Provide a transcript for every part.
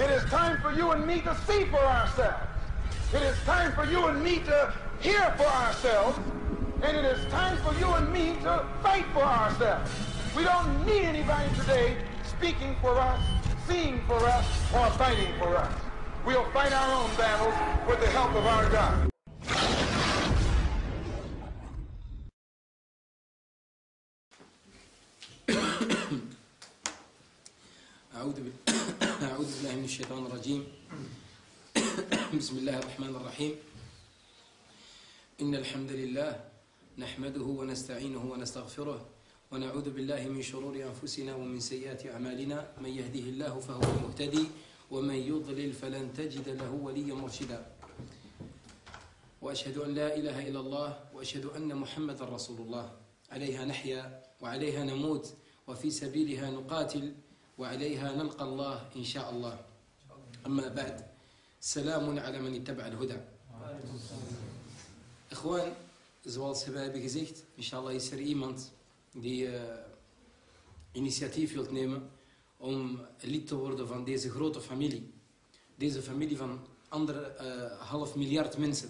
It is time for you and me to see for ourselves. It is time for you and me to hear for ourselves. And it is time for you and me to fight for ourselves. We don't need anybody today speaking for us, seeing for us, or fighting for us. We'll fight our own battles with the help of our God. أعوذ بال- أعوذ بالله من الشيطان الرجيم. بسم الله الرحمن الرحيم. إن الحمد لله نحمده ونستعينه ونستغفره ونعوذ بالله من شرور أنفسنا ومن سيئات أعمالنا. من يهده الله فهو المهتدي ومن يضلل فلن تجد له وليا مرشدا. وأشهد أن لا إله إلا الله وأشهد أن محمدا رسول الله. عليها نحيا وعليها نموت وفي سبيلها نقاتل وعليها نلقى الله إن شاء الله أما بعد سلام على من اتبع الهدى Gewoon, zoals we hebben gezegd, inshallah is er iemand die eh, initiatief wilt nemen om lid te worden van deze grote familie. Deze familie van andere eh, half miljard mensen.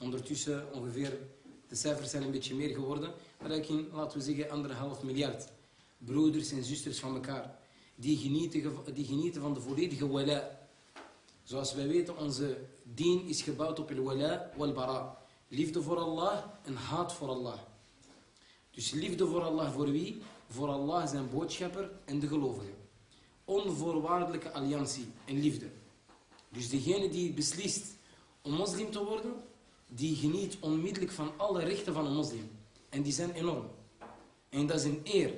Ondertussen ongeveer, de cijfers zijn een beetje meer geworden, maar eigenlijk, laten we zeggen anderhalf miljard. Broeders en zusters van elkaar. Die genieten, die van de volledige wala. Zoals wij weten, onze dien is gebouwd op al-wala wal-bara. Liefde voor Allah en haat voor Allah. Dus liefde voor Allah voor wie? Voor Allah zijn boodschapper en de gelovigen. Onvoorwaardelijke alliantie en liefde. Dus degene die beslist om moslim te worden, die geniet onmiddellijk van alle rechten van een moslim. En die zijn enorm. En dat is een eer.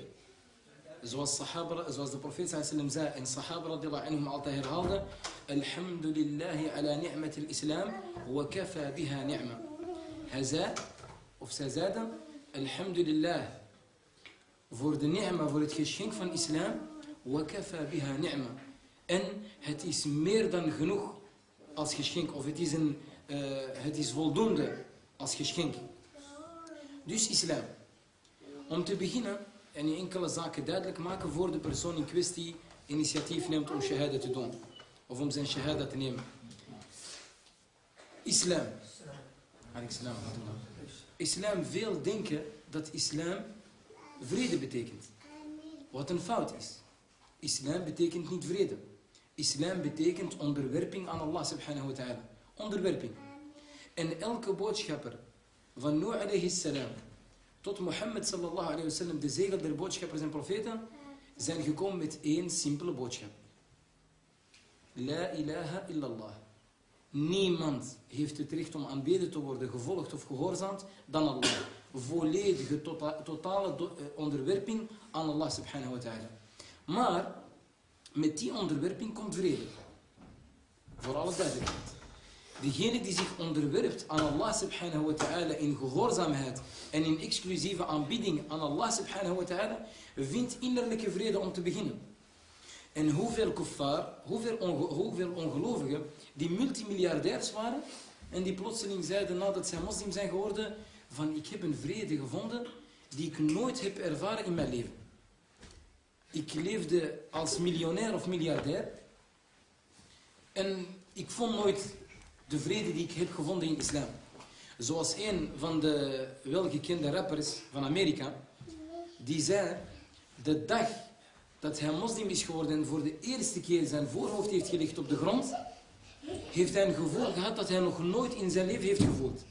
Zoals, sahaba, zoals de profeet sallam zei en sahaba radiallahu anhum altijd herhaalden. Alhamdulillahi ala ni'mat al-islam wa kafa biha ni'ma. Hij zei, of zij zeiden, Alhamdulillah voor de ni'ma, voor het geschenk van islam, wa kafa biha ni'ma. En het is meer dan genoeg als geschenk, of het is, een, eh, het is voldoende als geschenk. Dus islam. Om te beginnen en je enkele zaken duidelijk maken voor de persoon in kwestie initiatief neemt om shahada te doen. Of om zijn shahada te nemen. Islam. Rahmatullah. Islam, veel denken dat islam vrede betekent. Wat een fout is. Islam betekent niet vrede. Islam betekent onderwerping aan Allah subhanahu wa ta'ala. Onderwerping. En elke boodschapper van Nuh alayhi salam tot Mohammed sallallahu alayhi wa sallam, de zegel der boodschappers en profeten, zijn gekomen met één simpele boodschap. La ilaha illallah. Niemand heeft het recht om aanbeden te worden, gevolgd of gehoorzaamd, dan Allah. Volledige, tota- totale eh, onderwerping aan Allah subhanahu wa ta'ala. Maar, met die onderwerping komt vrede. Voor alle duidelijkheid. Degene die zich onderwerpt aan Allah subhanahu wa ta'ala in gehoorzaamheid en in exclusieve aanbidding aan Allah subhanahu wa ta'ala, vindt innerlijke vrede om te beginnen. En hoeveel kuffar, hoeveel, hoeveel ongelovigen die multimiljardairs waren en die plotseling zeiden nadat zij moslim zijn geworden van ik heb een vrede gevonden die ik nooit heb ervaren in mijn leven. Ik leefde als miljonair of miljardair en ik vond nooit de vrede die ik heb gevonden in islam. Zoals een van de welgekende rappers van Amerika, die zei, de dag dat hij moslim is geworden en voor de eerste keer zijn voorhoofd heeft gelegd op de grond, heeft hij een gevoel gehad dat hij nog nooit in zijn leven heeft gevoeld.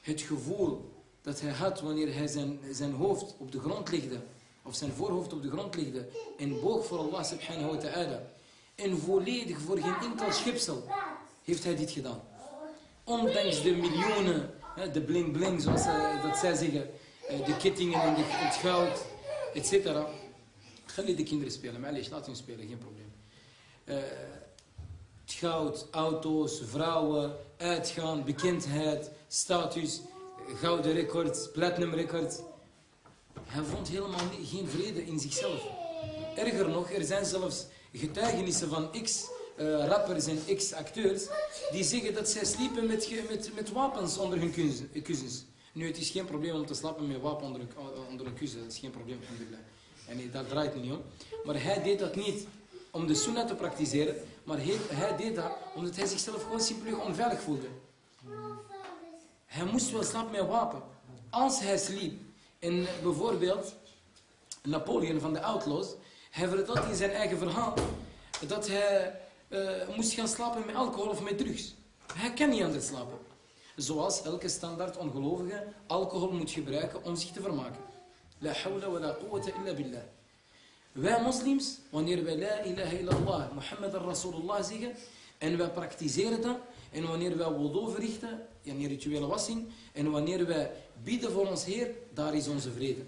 Het gevoel dat hij had wanneer hij zijn, zijn hoofd op de grond legde, of zijn voorhoofd op de grond legde, en boog voor Allah subhanahu wa ta'ala, en volledig voor geen enkel schepsel, heeft hij dit gedaan. Ondanks de miljoenen, de bling bling zoals dat zij zeggen, eh, de kettingen en het goud, etc. Ga de kinderen spelen, maar laat hun spelen, geen probleem. Eh, het goud, auto's, vrouwen, uitgaan, bekendheid, status, gouden records, platinum records. Hij vond helemaal geen vrede in zichzelf. Erger nog, er zijn zelfs getuigenissen van ex-rappers en ex-acteurs die zeggen dat zij sliepen met, met, met wapens onder hun kus- kussens. Nu, het is geen probleem om te slapen met wapen onder een, onder een. Dat is geen probleem, alhamdulillah. En dat draait niet om. Maar hij deed dat niet. om de sunnah te praktiseren, maar hij, deed dat omdat hij zichzelf gewoon simpelweg onveilig voelde. Hij moest wel slapen met wapen. Als hij sliep, en bijvoorbeeld Napoleon van de Outlaws, hij vertelt in zijn eigen verhaal dat hij uh, moest gaan slapen met alcohol of met drugs. Hij kan niet anders slapen. Zoals elke standaard ongelovige alcohol moet gebruiken om zich te vermaken. La hawla wa la quwwata illa billah. Wij moslims, wanneer wij la ilaha illallah, Rasulullah zeggen, en wij praktiseren dat, en wanneer wij wudu verrichten, wanneer rituele wassing, en wanneer wij bieden voor ons Heer, daar is onze vrede.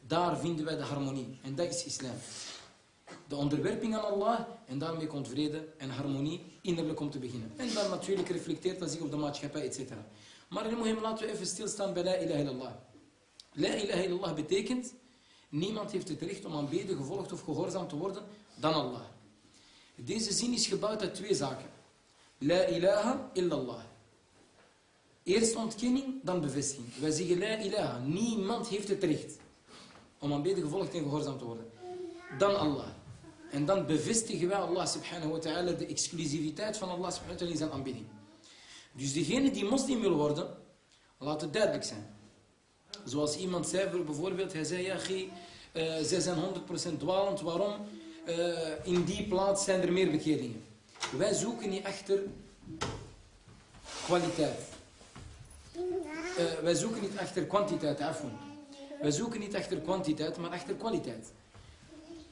Daar vinden wij de harmonie. En dat is islam. De onderwerping aan Allah en daarmee komt vrede en harmonie innerlijk om te beginnen. En dan natuurlijk reflecteert dat zich op de maatschappij, etc. Maar in laten we even stilstaan bij La ilaha illallah. La ilaha illallah betekent, niemand heeft het recht om aanbeden, gevolgd of gehoorzaam te worden dan Allah. Deze zin is gebouwd uit twee zaken. La ilaha illallah. Eerst ontkenning, dan bevestiging. Wij zeggen la ilaha. Niemand heeft het recht om aanbeden, gevolgd en gehoorzaam te worden. Dan Allah. En dan bevestigen wij Allah subhanahu wa ta'ala de exclusiviteit van Allah subhanahu wa ta'ala in zijn aanbidding. Dus degene die moslim wil worden, laat het duidelijk zijn. Zoals iemand zei bijvoorbeeld, hij zei, ja, uh, zij zijn 100% dwalend, waarom? Uh, in die plaats zijn er meer bekeringen. Wij zoeken niet achter kwaliteit. Uh, wij zoeken niet achter kwantiteit, afvoer. Wij zoeken niet achter kwantiteit, maar achter kwaliteit.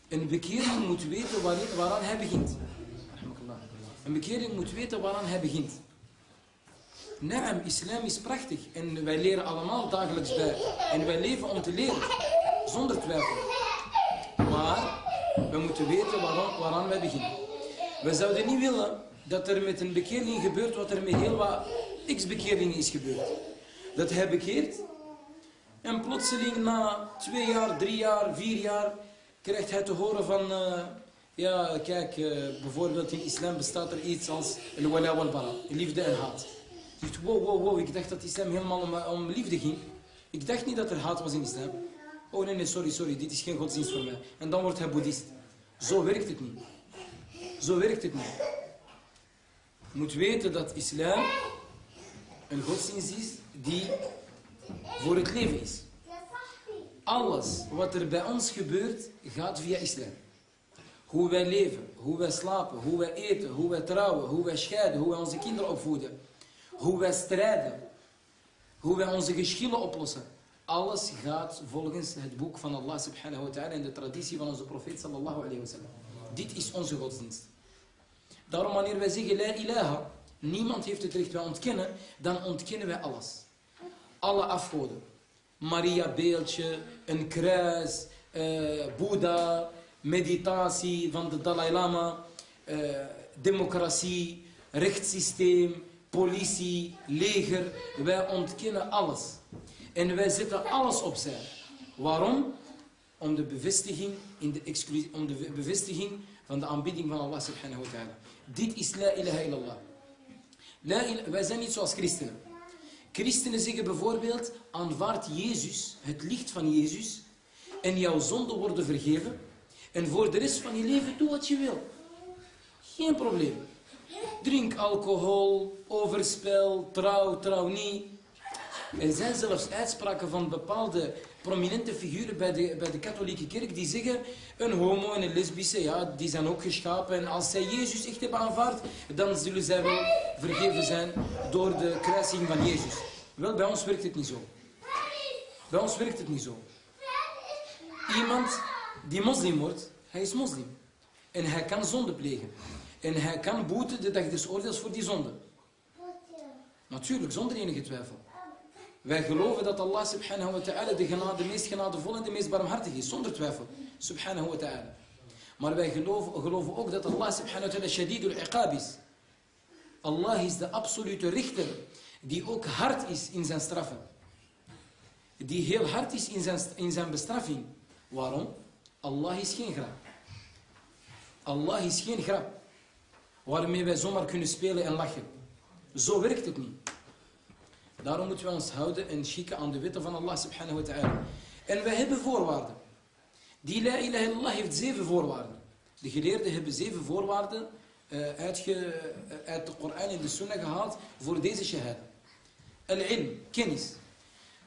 Een bekering moet weten waaraan hij begint. Een bekering moet weten waaraan hij begint. Naam, islam is prachtig en wij leren allemaal dagelijks bij. En wij leven om te leren, zonder twijfel. Maar we moeten weten waaraan, waaraan wij beginnen. We zouden niet willen dat er met een bekering gebeurt wat er met heel wat x-bekeringen is gebeurd. Dat hij bekeert en plotseling na twee jaar, drie jaar, vier jaar krijgt hij te horen van... Uh, ja, kijk, uh, bijvoorbeeld in islam bestaat er iets als al-wala wal-bara, liefde en haat. Je zegt, wow, wow, wow, ik dacht dat islam helemaal om, om, liefde ging. Ik dacht niet dat er haat was in islam. Oh nee, nee, sorry, sorry, dit is geen godsdienst voor mij. En dan wordt hij boeddhist. Zo werkt het niet. Zo werkt het niet. Je moet weten dat islam een godsdienst is die voor het leven is. Alles wat er bij ons gebeurt, gaat via islam. Hoe wij leven, hoe wij slapen, hoe wij eten, hoe wij trouwen, hoe wij scheiden, hoe wij onze kinderen opvoeden. Hoe wij strijden, hoe wij onze geschillen oplossen. Alles gaat volgens het boek van Allah subhanahu wa ta'ala en de traditie van onze profeet sallallahu alayhi. Dit is onze godsdienst. Daarom wanneer wij zeggen la ilaha, niemand heeft het recht, wij ontkennen, dan ontkennen wij alles. Alle afgoden. Maria beeldje, een kruis, uh, Boeddha, meditatie van de Dalai Lama, uh, democratie, rechtssysteem, politie, leger. Wij ontkennen alles. En wij zetten alles opzij. Waarom? Om de bevestiging, in de om de bevestiging van de aanbidding van Allah subhanahu wa ta'ala. Dit is la ilaha illallah. La il wij zijn niet zoals christenen. Christenen zeggen bijvoorbeeld, aanvaard Jezus, het licht van Jezus, en jouw zonden worden vergeven. En voor de rest van je leven doe wat je wil. Geen probleem. Drink alcohol, overspel, trouw, trouw niet. Er zijn zelfs uitspraken van bepaalde prominente figuren bij de, bij de katholieke kerk die zeggen, een homo en een lesbische, ja, die zijn ook geschapen. En als zij Jezus echt hebben aanvaard, dan zullen zij wel vergeven zijn door de kruising van Jezus. Wel, bij ons werkt het niet zo. Bij ons werkt het niet zo. Iemand die moslim wordt, hij is moslim. En hij kan zonde plegen. En hij kan boeten de dag des oordeels voor die zonde. Natuurlijk, zonder enige twijfel. Wij geloven dat Allah subhanahu wa ta'ala de, de meest genadevolle en de meest barmhartig is. Zonder twijfel. Subhanahu wa ta'ala. Maar wij geloven, geloven, ook dat Allah subhanahu wa ta'ala shadidul iqab is. Allah is de absolute richter. Die ook hard is in zijn straffen. Die heel hard is in zijn, in zijn bestraffing. Waarom? Allah is geen grap. Allah is geen grap. Waarmee wij zomaar kunnen spelen en lachen. Zo werkt het niet. Daarom moeten we ons houden en schikken aan de wetten van Allah subhanahu wa ta'ala. En wij hebben voorwaarden. Die la ilaha illallah heeft zeven voorwaarden. De geleerden hebben zeven voorwaarden uh, uit, uh, uit de Koran en de Sunnah gehaald voor deze shahada. Al-ilm, kennis.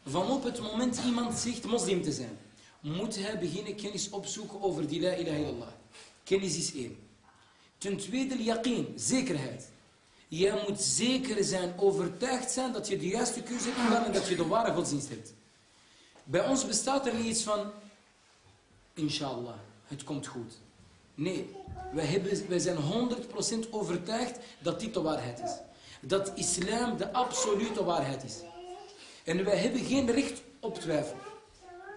Van op het moment iemand zegt moslim te zijn, moet hij beginnen kennis opzoeken over die la ilaha illallah. Kennis is één. Ten tweede, yaqeen, zekerheid. Jij moet zeker zijn, overtuigd zijn dat je de juiste keuze hebt gedaan en dat je de ware godsdienst hebt. Bij ons bestaat er niet iets van, inshallah, het komt goed. Nee, wij, hebben, wij zijn 100% overtuigd dat dit de waarheid is. Dat islam de absolute waarheid is. En wij hebben geen recht op twijfel.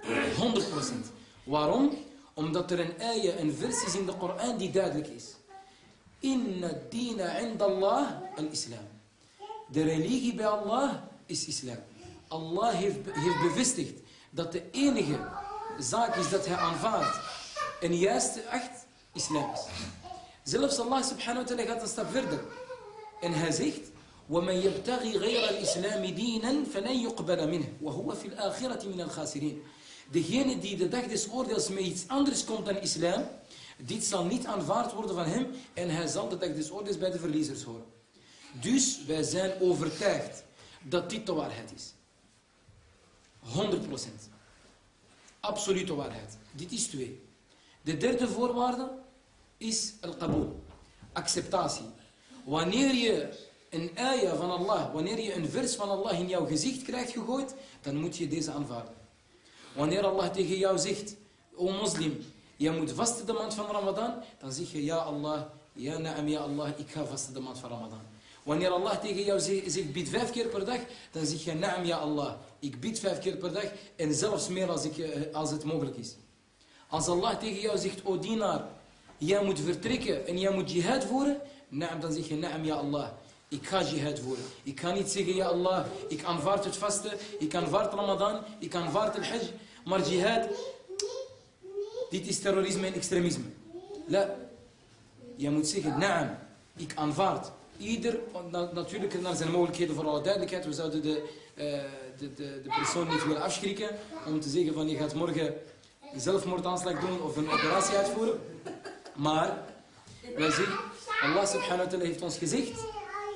100%. Waarom? Omdat er een ayah, een vers is in de Koran die duidelijk is. Inna dina indallah al-islam. De religie bij Allah is islam. Allah heeft, heeft bevestigd dat de enige zaak is dat hij aanvaardt en juiste acht islam is. Zelfs Allah subhanahu wa ta'ala gaat een stap verder. En hij zegt ومن يبتغي غير الإسلام دينا فلن يقبل منه وهو في الآخرة من الخاسرين Degene die de dag des oordeels met iets anders komt dan islam, dit zal niet aanvaard worden van hem en hij zal de dag des oordeels bij de verliezers horen. Dus wij zijn overtuigd dat dit de waarheid is. 100%. Absolute waarheid. Dit is twee. De derde voorwaarde is al-qabul. Acceptatie. Wanneer je een ayah van Allah, wanneer je een vers van Allah in jouw gezicht krijgt gegooid, dan moet je deze aanvaarden. Wanneer Allah tegen jou zegt, o moslim, jij moet vasten de maand van Ramadan, dan zeg je, ja Allah, ja naam, ja Allah, ik ga vasten de maand van Ramadan. Wanneer Allah tegen jou zegt, bid vijf keer per dag, dan zeg je, naam, ja Allah, ik bid vijf keer per dag en zelfs meer als, ik, eh, als het mogelijk is. Als Allah tegen jou zegt, o dienaar, jij moet vertrekken en jij moet jihad voeren, naam, dan zeg je, naam, ja Allah, ik ga jihad voeren. Ik ga niet zeggen, ja Allah, ik aanvaard het vasten, ik aanvaard Ramadan, ik aanvaard het hajj. Maar jihad, dit is terrorisme en extremisme. La. Je moet zeggen, naam, ik aanvaard. Ieder, natuurlijk naar zijn mogelijkheden voor alle duidelijkheid. We zouden de, uh, de, de, de persoon niet willen afschrikken om te zeggen van je gaat morgen een zelfmoordaanslag doen of een operatie uitvoeren. Maar, wij zeggen, Allah subhanahu wa ta'ala heeft ons gezegd,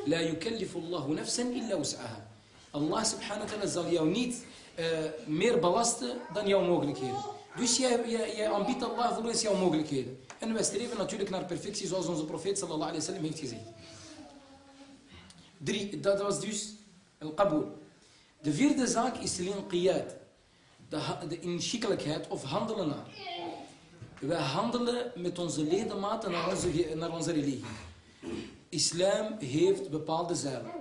La yukallifu Allahu nafsan illa wus'aha. Allah subhanahu wa ta'ala zal jou niet uh, meer belasten dan jouw mogelijkheden. Dus jij, jij, jij aanbiedt Allah volgens jouw mogelijkheden. En wij streven natuurlijk naar perfectie zoals onze profeet sallallahu alayhi wa sallam heeft gezegd. Drie, dat was dus al-qabul. De vierde zaak is al-inqiyad. De, de inschikkelijkheid of handelen naar. Wij handelen met onze ledematen naar onze, naar onze religie. Islam heeft bepaalde zuilen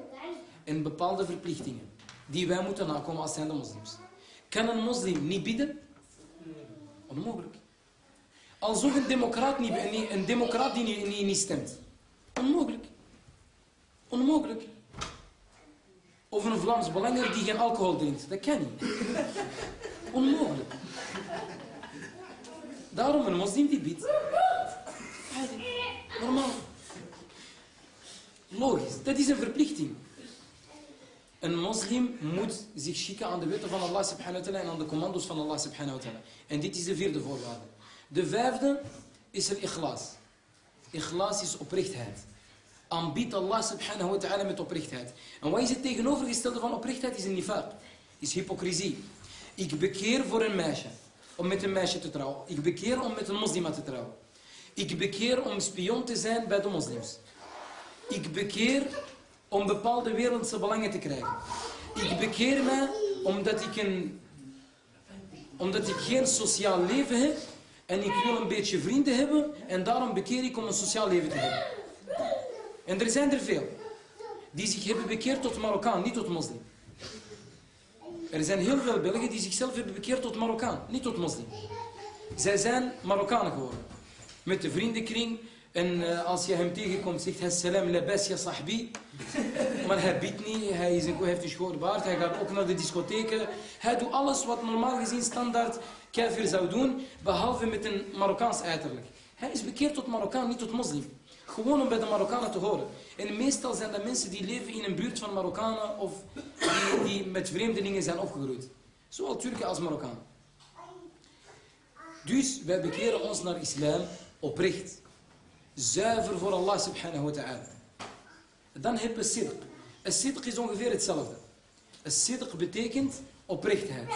en bepaalde verplichtingen die wij moeten nakomen als zijnde moslims. Kan een moslim niet bidden? Onmogelijk. Als ook een democraat, niet, een democraat die niet, niet, niet stemt. Onmogelijk. Onmogelijk. Of een Vlaams belanger die geen alcohol drinkt. Dat kan niet. Onmogelijk. Daarom een moslim die bidt. Normaal. Logisch, dat is een verplichting. Een moslim moet zich schikken aan de wetten van Allah subhanahu wa ta'ala en aan de commando's van Allah subhanahu wa ta'ala. En dit is de vierde voorwaarde. De vijfde is er ikhlas. Ikhlas is oprechtheid. Aanbiedt Allah subhanahu wa ta'ala met oprechtheid. En wat is het tegenovergestelde van oprechtheid? Is een nifaq. Is hypocrisie. Ik bekeer voor een meisje. Om met een meisje te trouwen. Ik bekeer om met een moslima te trouwen. Ik bekeer om spion te zijn bij de moslims. Ik bekeer om bepaalde wereldse belangen te krijgen. Ik bekeer me omdat ik, een, omdat ik geen sociaal leven heb en ik wil een beetje vrienden hebben en daarom bekeer ik om een sociaal leven te hebben. En er zijn er veel die zich hebben bekeerd tot Marokkaan, niet tot moslim. Er zijn heel veel Belgen die zichzelf hebben bekeerd tot Marokkaan, niet tot moslim. Zij zijn Marokkanen geworden. Met de vriendenkring, en uh, als je hem tegenkomt, zegt hij salam labas ya sahbi. Maar hij biedt niet, hij, is een, heeft een schoon baard, hij gaat ook naar de discotheken. Hij doet alles wat normaal gezien standaard kafir zou doen, behalve met een Marokkaans uiterlijk. Hij is bekeerd tot Marokkaan, niet tot moslim. Gewoon om bij de Marokkanen te horen. En meestal zijn dat mensen die leven in een buurt van Marokkanen of die, die met vreemdelingen zijn opgegroeid. Zowel Turken als Marokkanen. Dus wij bekeren ons naar islam oprecht. Zuiver voor Allah subhanahu wa ta'ala. Dan heb je sidq. Sidq is ongeveer hetzelfde. Sidq betekent oprechtheid.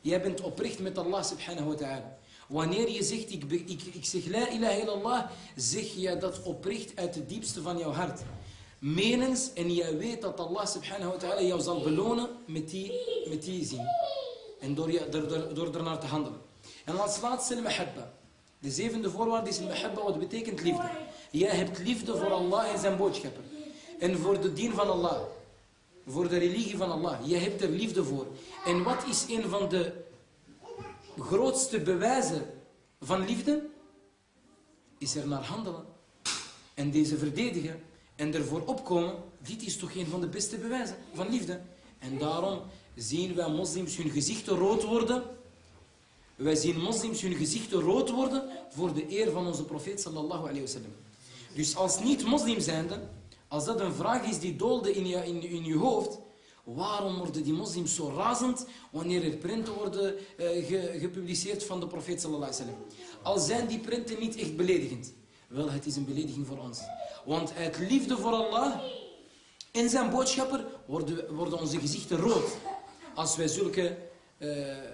Jij bent oprecht met Allah subhanahu wa ta'ala. Wanneer je zegt, ik, ik, zeg la ilaha illallah, zeg je dat oprecht uit het diepste van jouw hart. Menens, en jij weet dat Allah subhanahu wa ta'ala jou zal belonen met die, met die zin. En door, je, door, door, door te handelen. En als laatste al-mahabba. De zevende voorwaarde is al-mahabba, wat betekent liefde. Jij hebt liefde voor Allah en zijn boodschapper. En voor de dien van Allah. Voor de religie van Allah. Jij hebt er liefde voor. En wat is een van de grootste bewijzen van liefde? Is er naar handelen. En deze verdedigen. En ervoor opkomen. Dit is toch een van de beste bewijzen van liefde. En daarom zien wij moslims hun gezichten rood worden. Wij zien moslims hun gezichten rood worden voor de eer van onze profeet sallallahu alayhi wasallam. Dus als niet-moslim zijnde, als dat een vraag is die doolde in je, in, hoofd, waarom worden die moslims zo razend wanneer er printen worden uh, gepubliceerd van de profeet sallallahu alayhi wasallam? Al zijn die printen niet echt beledigend. Wel, het is een belediging voor ons. Want uit liefde voor Allah en zijn boodschapper worden, worden onze gezichten rood als wij zulke,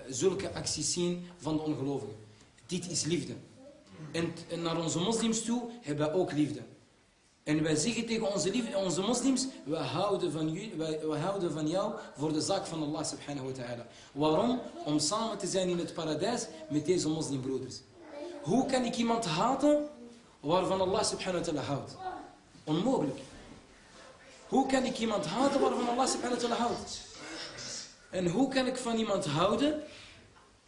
zulke acties zien van de ongelovigen. Dit is liefde. En, en, naar onze moslims toe hebben wij ook liefde. En wij zeggen tegen onze, liefde, onze moslims, we houden, van jullie, wij, we houden van jou voor de zaak van Allah subhanahu wa ta'ala. Waarom? Om samen te zijn in het paradijs met deze moslimbroeders. Hoe kan ik iemand haten waarvan Allah subhanahu wa ta'ala houdt? Onmogelijk. Hoe kan ik iemand haten waarvan Allah subhanahu wa ta'ala houdt? En hoe kan ik van iemand houden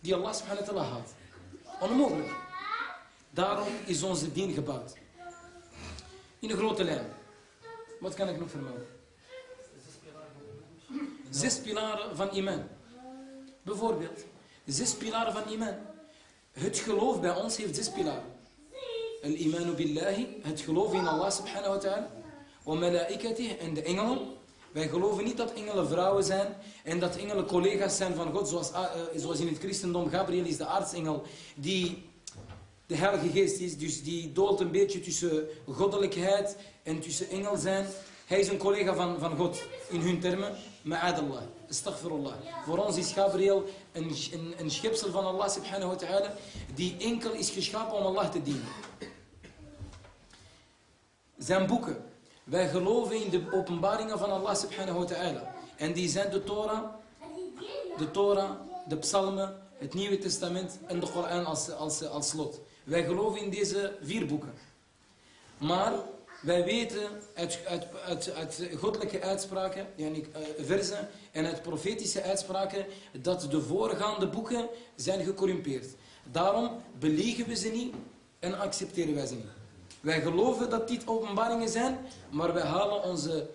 die Allah subhanahu wa ta'ala houdt? Onmogelijk. Daarom is onze dien gebouwd. In een grote lijn. Wat kan ik nog vermelden? Zes pilaren van iman. Bijvoorbeeld. Zes pilaren van iman. Het geloof bij ons heeft zes pilaren. Al-imanu billahi. Het geloof in Allah subhanahu wa ta'ala. Wa en de engelen. Wij geloven niet dat engelen vrouwen zijn en dat engelen collega's zijn van God, zoals, uh, zoals in het christendom. Gabriel is de aartsengel die de Heilige Geest is, dus die doolt een beetje tussen goddelijkheid en tussen engel zijn. Hij is een collega van, van God in hun termen. Ma'adallah, astaghfirullah. Voor ons is Gabriel een, een, een schepsel van Allah subhanahu wa ta'ala die enkel is geschapen om Allah te dienen. Zijn boeken. Wij geloven in de openbaringen van Allah subhanahu wa ta'ala. En die zijn de Torah, de de psalmen, het Nieuwe Testament en de Koran als, als, als slot. Wij geloven in deze vier boeken. Maar wij weten uit, uit, uit, uit goddelijke uitspraken, yani, uh, versen en uit profetische uitspraken, dat de voorgaande boeken zijn gecorrumpeerd. Daarom beliegen we ze niet en accepteren wij ze niet. Wij geloven dat dit openbaringen zijn, maar wij halen onze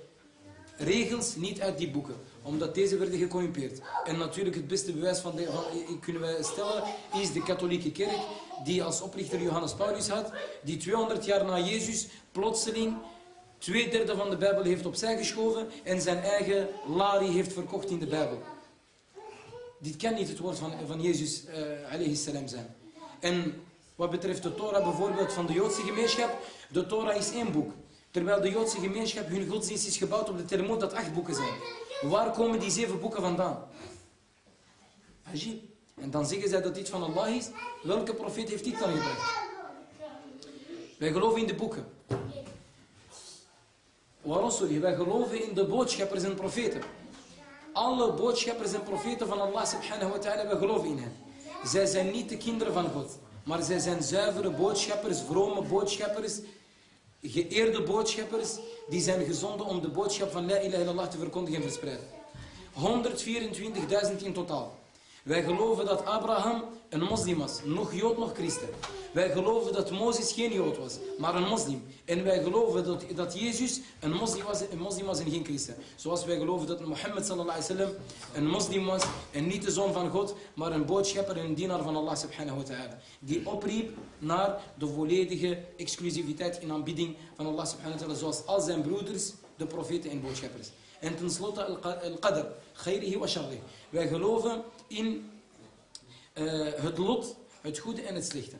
regels niet uit die boeken. Omdat deze werden gecorrumpeerd. En natuurlijk het beste bewijs van, de, van kunnen wij stellen, is de katholieke kerk, die als oprichter Johannes Paulus had, die 200 jaar na Jezus plotseling twee derde van de Bijbel heeft opzij geschoven en zijn eigen lari heeft verkocht in de Bijbel. Dit kan niet het woord van, van Jezus uh, zijn. En wat betreft de Torah bijvoorbeeld van de Joodse gemeenschap, de Torah is één boek. Terwijl de Joodse gemeenschap, hun godsdienst is gebouwd op de Talmud dat acht boeken zijn. Waar komen die zeven boeken vandaan? Ajib. En dan zeggen zij dat dit van Allah is. Welke profeet heeft dit dan gebracht? Wij geloven in de boeken. Sorry? Wij geloven in de boodschappers en profeten. Alle boodschappers en profeten van Allah subhanahu wa ta'ala, wij geloven in hen. Zij zijn niet de kinderen van God. Maar zij zijn zuivere boodschappers, vrome boodschappers, geëerde boodschappers, die zijn gezonden om de boodschap van La ilaha illallah te verkondigen en verspreiden. 124.000 in totaal. Wij geloven dat Abraham een moslim was, nog jood, nog christen. Wij geloven dat Mozes geen jood was, maar een moslim. En wij geloven dat, dat Jezus een moslim, was, een moslim was en geen christen. Zoals wij geloven dat Mohammed sallallahu een moslim was en niet de zoon van God, maar een boodschapper en een dienaar van Allah subhanahu wa ta'ala. Die opriep naar de volledige exclusiviteit in aanbidding van Allah subhanahu wa ta'ala, zoals al zijn broeders, de profeten en boodschappers. En tenslotte al-qadr, khairihi wa sharrihi. Wij geloven in uh, het lot, het goede en het slechte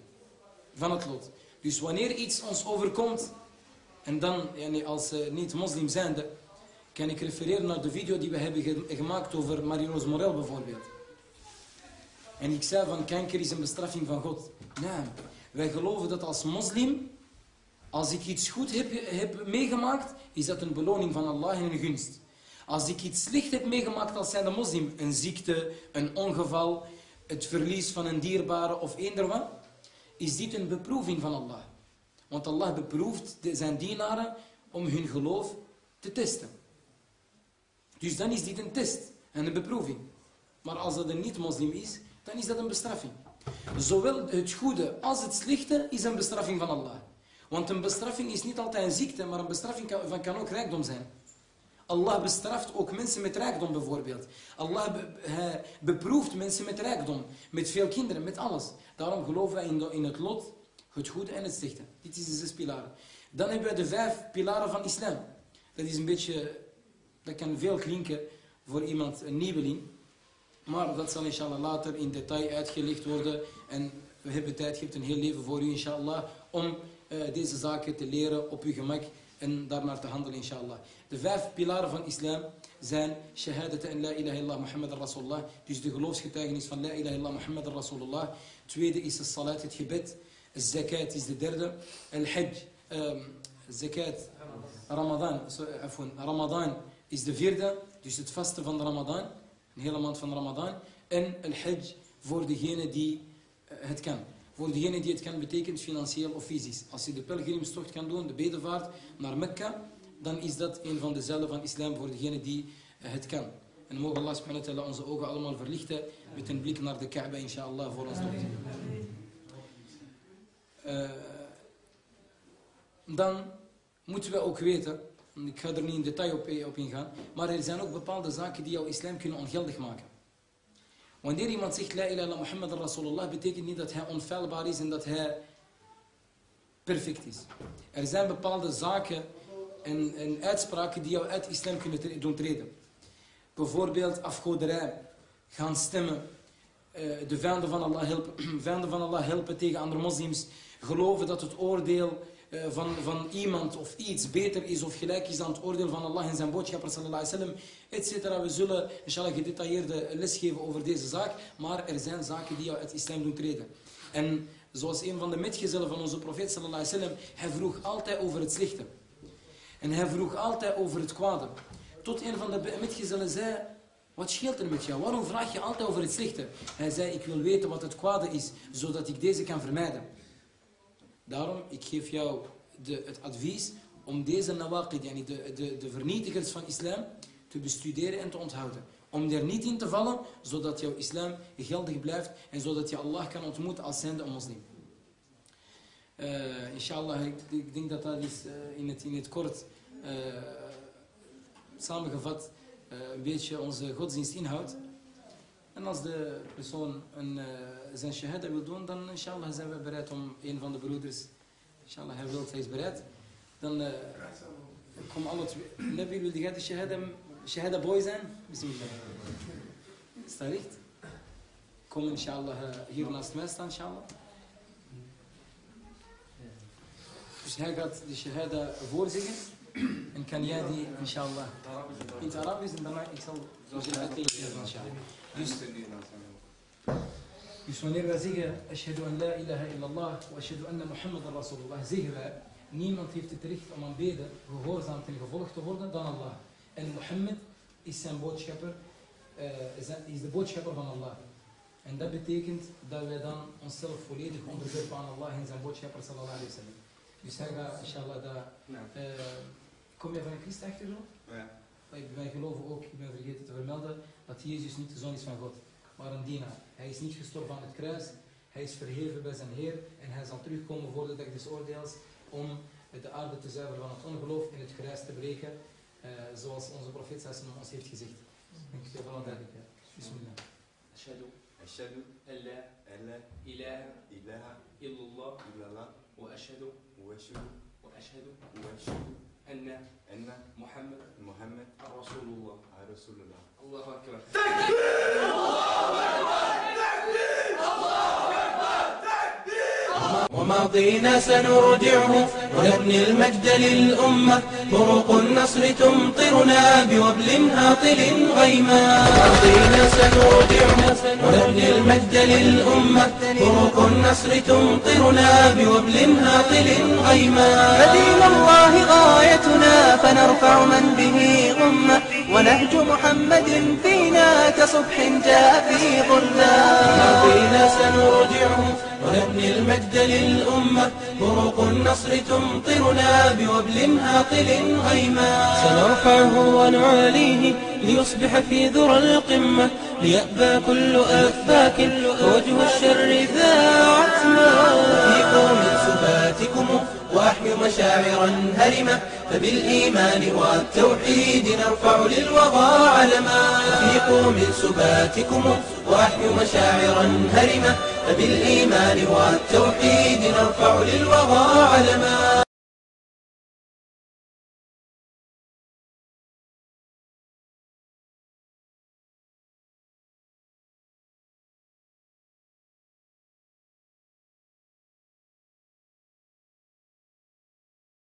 van het lot. Dus wanneer iets ons overkomt, en dan yani als uh, niet-moslim zijnde, kan ik refereren naar de video die we hebben ge gemaakt over Marie-Rose Morel bijvoorbeeld. En ik zei van kanker is een bestraffing van God. Nee, wij geloven dat als moslim, als ik iets goed heb, heb meegemaakt, is dat een beloning van Allah en een gunst. Als ik iets slecht heb meegemaakt als zijnde moslim, een ziekte, een ongeval, het verlies van een dierbare of eender wat, is dit een beproeving van Allah. Want Allah beproeft zijn dienaren om hun geloof te testen. Dus dan is dit een test en een beproeving. Maar als dat een niet-moslim is, dan is dat een bestraffing. Zowel het goede als het slechte is een bestraffing van Allah. Want een bestraffing is niet altijd een ziekte, maar een bestraffing kan, kan ook rijkdom zijn. Allah bestraft ook mensen met rijkdom bijvoorbeeld. Allah beproeft mensen met rijkdom, met veel kinderen, met alles. Daarom geloven wij in, in het lot, het goede en het slechte. Dit is de zes pilaren. Dan hebben we de vijf pilaren van islam. Dat is een beetje, dat kan veel klinken voor iemand, een nieuweling. Maar dat zal inshallah later in detail uitgelegd worden. En we hebben tijd, je een heel leven voor u inshallah, om uh, deze zaken te leren op uw gemak en daarnaar te handelen inshallah. De vijf pilaren van islam zijn shahadat en la ilaha illallah Muhammad Rasulullah. Dus de geloofsgetuigenis van la ilaha illallah Muhammad Rasulullah. Tweede is de salat, het gebed. Zakat is de derde. Al-hajj, um, zakat, Ramadan, afwan, Ramadan is de vierde. Dus het vasten van de Ramadan. Een hele maand van Ramadan. En al-hajj voor degene die uh, het kan. Voor degene die het kan betekent financieel of fysisch. Als je de pelgrimstocht kan doen, de bedevaart naar Mekka, dan is dat een van de cellen van islam voor degene die uh, het kan. En mogen Allah subhanahu onze ogen allemaal verlichten met een blik naar de Kaaba, inshallah, voor ons dood. Uh, dan moeten we ook weten, ik ga er niet in detail op, op ingaan, maar er zijn ook bepaalde zaken die jouw islam kunnen ongeldig maken. Wanneer iemand zegt La ilaha Muhammad Rasulullah, betekent niet dat hij onfeilbaar is en dat hij perfect is. Er zijn bepaalde zaken en, en uitspraken die jou uit islam kunnen doen treden. Bijvoorbeeld afgoderij, gaan stemmen, uh, de vijanden van, Allah helpen, vijanden van Allah helpen tegen andere moslims, geloven dat het oordeel van, van iemand of iets beter is of gelijk is dan het oordeel van Allah en zijn boodschapper sallallahu alaihi wasallam. We zullen inshallah gedetailleerde les geven over deze zaak, maar er zijn zaken die uit islam doen treden. En zoals een van de metgezellen van onze profeet sallallahu alaihi wasallam, hij vroeg altijd over het slechte. En hij vroeg altijd over het kwade. Tot een van de metgezellen zei, wat scheelt er met jou? Waarom vraag je altijd over het slechte? Hij zei, ik wil weten wat het kwade is, zodat ik deze kan vermijden. Daarom, ik geef jou de, het advies om deze nawaqid, yani de, de, de vernietigers van islam, te bestuderen en te onthouden. Om er niet in te vallen, zodat jouw islam geldig blijft en zodat je Allah kan ontmoeten als zijnde een moslim. Uh, inshallah, ik, denk dat dat is uh, in, het, in het kort uh, samengevat een beetje onze godsdienstinhoud. En als de persoon een, zijn shahada wil doen, dan inshallah zijn we bereid om een van de broeders, inshallah hij wil, hij is bereid, dan uh, kom alle twee. Nabi, wil jij de shahada, shahada boy zijn? Bismillah. Is recht? Kom inshallah hier naast mij staan, inshallah. Dus hij gaat de shahada voorzingen. En kan jij die, inshallah, in het Arabisch en daarna, ik zal zo uitleggen, inshallah. Dus, dus wanneer wij zeggen, ashhadu an la ilaha illallah wa ashhadu anna Muhammad rasulullah, zeggen wij, niemand heeft het recht om aanbeden, gehoorzaamd en gevolgd te worden dan Allah. En Mohammed is zijn boodschapper, uh, is de boodschapper van Allah. En dat betekent dat wij dan onszelf volledig onderwerpen aan Allah en zijn boodschapper sallallahu alayhi wa sallam. Dus hij gaat, inshallah, dat... Uh, kom je van een christenachtergrond? Ja. Wij geloven ook, ik ben vergeten te vermelden, dat Jezus niet de zoon is van God, maar een dienaar. Hij is niet gestorven aan het kruis, hij is verheven bij zijn Heer en hij zal terugkomen voor de dag des oordeels om de aarde te zuiveren van het ongeloof en het kruis te breken, uh, zoals onze profeet ons heeft gezegd. Dank je wel duidelijkheid. Bismillah. أشهد أشهد أن لا أن لا إله إله إلا الله إلا الله وأشهد وأشهد وأشهد وأشهد أن أن محمد محمد رسول الله. رسول الله. الله أكبر. ومن وماضينا سنرجعه ونبني المجد للأمة. طرق النصر تمطرنا بوبل هاطل غيما. ماضينا سنرجعه ونبني المجد للأمة. طرق النصر تمطرنا بوبل هاطل غيما. فدين الله غايتنا فنرفع من به غمة. ونهج محمد فينا كصبح جاء في ظلما ماضينا سنرجعه ونبني المجد للأمة. طرق النصر تمطرنا بوبل هاطل غيما سنرفعه ونعاليه ليصبح في ذرى القمة ليأبى كل أفاك ووجه الشر ذا عتما فيكم من سباتكم وأحيوا مشاعرا هرمة فبالإيمان والتوحيد نرفع للوغى علما. فيكم من سباتكم وأحيوا مشاعرا هرمة فبالإيمان والتوحيد نرفع للوغى علما.